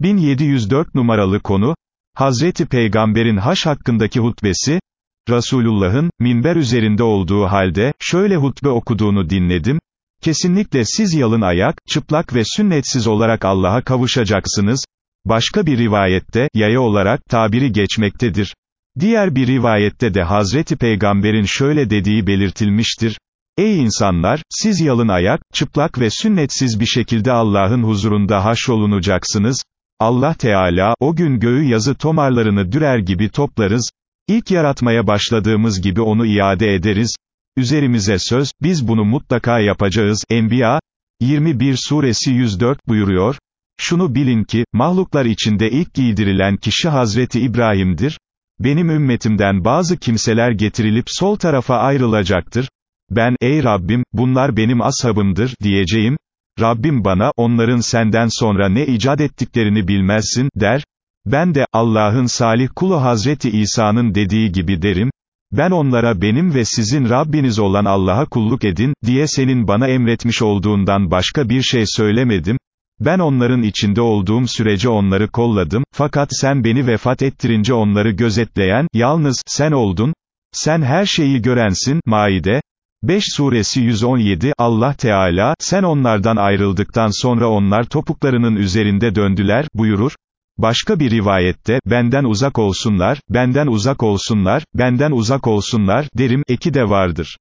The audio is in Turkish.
1704 numaralı konu, Hazreti Peygamber'in haş hakkındaki hutbesi, Resulullah'ın, minber üzerinde olduğu halde, şöyle hutbe okuduğunu dinledim, kesinlikle siz yalın ayak, çıplak ve sünnetsiz olarak Allah'a kavuşacaksınız, başka bir rivayette, yaya olarak, tabiri geçmektedir. Diğer bir rivayette de Hazreti Peygamber'in şöyle dediği belirtilmiştir, Ey insanlar, siz yalın ayak, çıplak ve sünnetsiz bir şekilde Allah'ın huzurunda haşrolunacaksınız, Allah Teala, o gün göğü yazı tomarlarını dürer gibi toplarız, ilk yaratmaya başladığımız gibi onu iade ederiz, üzerimize söz, biz bunu mutlaka yapacağız, Enbiya, 21 suresi 104 buyuruyor, şunu bilin ki, mahluklar içinde ilk giydirilen kişi Hazreti İbrahim'dir, benim ümmetimden bazı kimseler getirilip sol tarafa ayrılacaktır, ben, ey Rabbim, bunlar benim ashabımdır, diyeceğim, Rabbim bana, onların senden sonra ne icat ettiklerini bilmezsin, der, ben de, Allah'ın salih kulu Hazreti İsa'nın dediği gibi derim, ben onlara benim ve sizin Rabbiniz olan Allah'a kulluk edin, diye senin bana emretmiş olduğundan başka bir şey söylemedim, ben onların içinde olduğum sürece onları kolladım, fakat sen beni vefat ettirince onları gözetleyen, yalnız, sen oldun, sen her şeyi görensin, Maide, 5 suresi 117, Allah Teala, sen onlardan ayrıldıktan sonra onlar topuklarının üzerinde döndüler, buyurur. Başka bir rivayette, benden uzak olsunlar, benden uzak olsunlar, benden uzak olsunlar, derim, eki de vardır.